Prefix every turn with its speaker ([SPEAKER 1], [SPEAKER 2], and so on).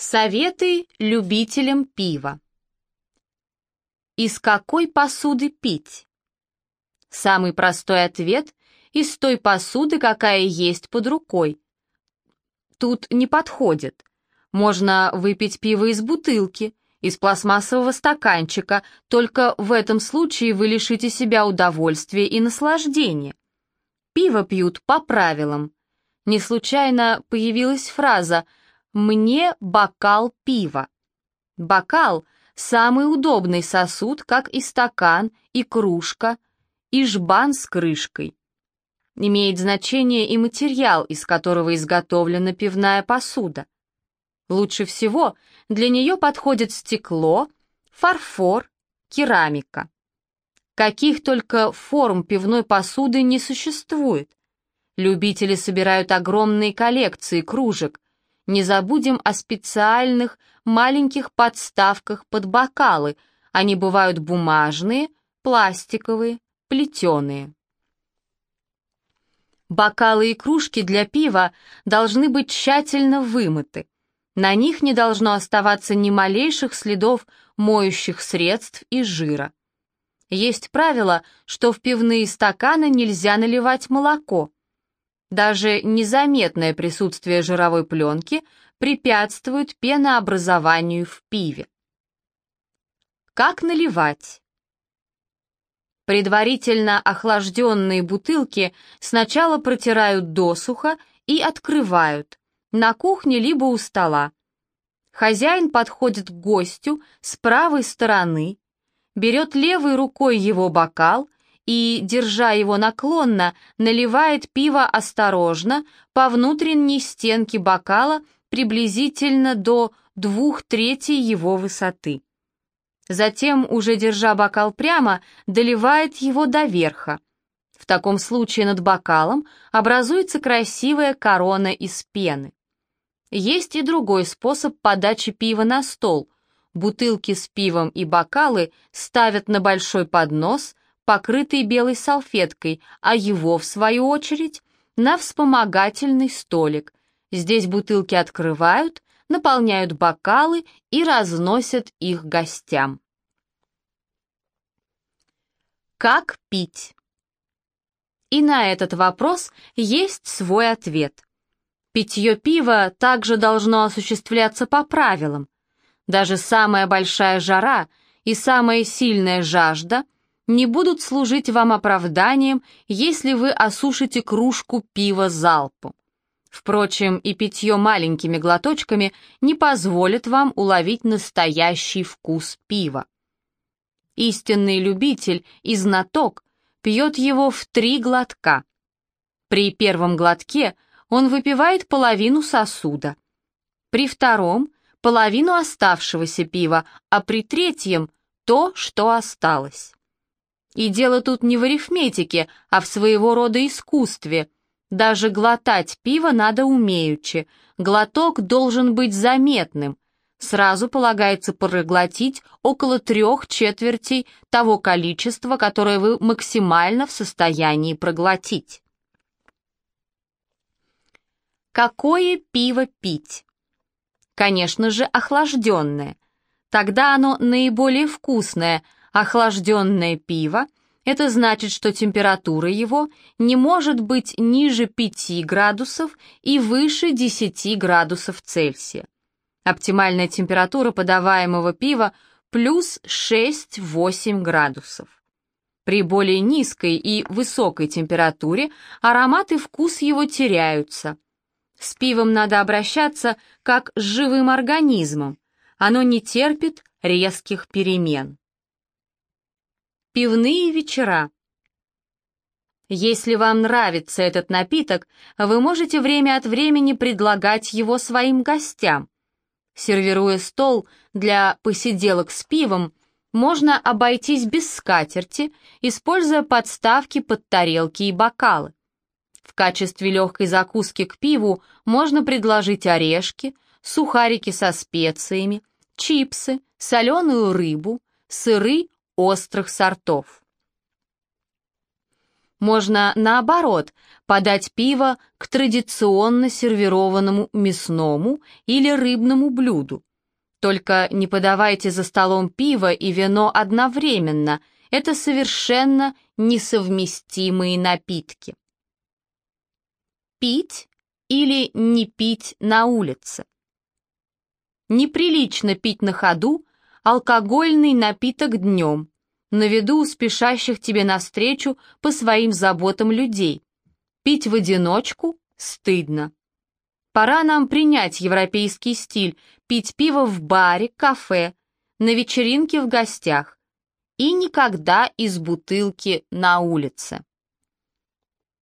[SPEAKER 1] Советы любителям пива. Из какой посуды пить? Самый простой ответ – из той посуды, какая есть под рукой. Тут не подходит. Можно выпить пиво из бутылки, из пластмассового стаканчика, только в этом случае вы лишите себя удовольствия и наслаждения. Пиво пьют по правилам. Не случайно появилась фраза – мне бокал пива. Бокал — самый удобный сосуд, как и стакан, и кружка, и жбан с крышкой. Имеет значение и материал, из которого изготовлена пивная посуда. Лучше всего для нее подходит стекло, фарфор, керамика. Каких только форм пивной посуды не существует. Любители собирают огромные коллекции кружек, не забудем о специальных маленьких подставках под бокалы. Они бывают бумажные, пластиковые, плетеные. Бокалы и кружки для пива должны быть тщательно вымыты. На них не должно оставаться ни малейших следов моющих средств и жира. Есть правило, что в пивные стаканы нельзя наливать молоко. Даже незаметное присутствие жировой пленки препятствует пенообразованию в пиве. Как наливать? Предварительно охлажденные бутылки сначала протирают досуха и открывают, на кухне либо у стола. Хозяин подходит к гостю с правой стороны, берет левой рукой его бокал и, держа его наклонно, наливает пиво осторожно по внутренней стенке бокала приблизительно до двух третей его высоты. Затем, уже держа бокал прямо, доливает его до верха. В таком случае над бокалом образуется красивая корона из пены. Есть и другой способ подачи пива на стол. Бутылки с пивом и бокалы ставят на большой поднос, покрытый белой салфеткой, а его, в свою очередь, на вспомогательный столик. Здесь бутылки открывают, наполняют бокалы и разносят их гостям. Как пить? И на этот вопрос есть свой ответ. Питье пива также должно осуществляться по правилам. Даже самая большая жара и самая сильная жажда – не будут служить вам оправданием, если вы осушите кружку пива залпом. Впрочем, и питье маленькими глоточками не позволит вам уловить настоящий вкус пива. Истинный любитель и знаток пьет его в три глотка. При первом глотке он выпивает половину сосуда, при втором — половину оставшегося пива, а при третьем — то, что осталось. И дело тут не в арифметике, а в своего рода искусстве. Даже глотать пиво надо умеючи. Глоток должен быть заметным. Сразу полагается проглотить около трех четвертей того количества, которое вы максимально в состоянии проглотить. Какое пиво пить? Конечно же, охлажденное. Тогда оно наиболее вкусное – Охлажденное пиво – это значит, что температура его не может быть ниже 5 градусов и выше 10 градусов Цельсия. Оптимальная температура подаваемого пива плюс 6-8 градусов. При более низкой и высокой температуре аромат и вкус его теряются. С пивом надо обращаться как с живым организмом. Оно не терпит резких перемен. Пивные вечера. Если вам нравится этот напиток, вы можете время от времени предлагать его своим гостям. Сервируя стол для посиделок с пивом, можно обойтись без скатерти, используя подставки под тарелки и бокалы. В качестве легкой закуски к пиву можно предложить орешки, сухарики со специями, чипсы, соленую рыбу, сыры острых сортов. Можно, наоборот, подать пиво к традиционно сервированному мясному или рыбному блюду. Только не подавайте за столом пиво и вино одновременно, это совершенно несовместимые напитки. Пить или не пить на улице. Неприлично пить на ходу алкогольный напиток днем, на виду у спешащих тебе навстречу по своим заботам людей. Пить в одиночку стыдно. Пора нам принять европейский стиль, пить пиво в баре, кафе, на вечеринке в гостях. И никогда из бутылки на улице.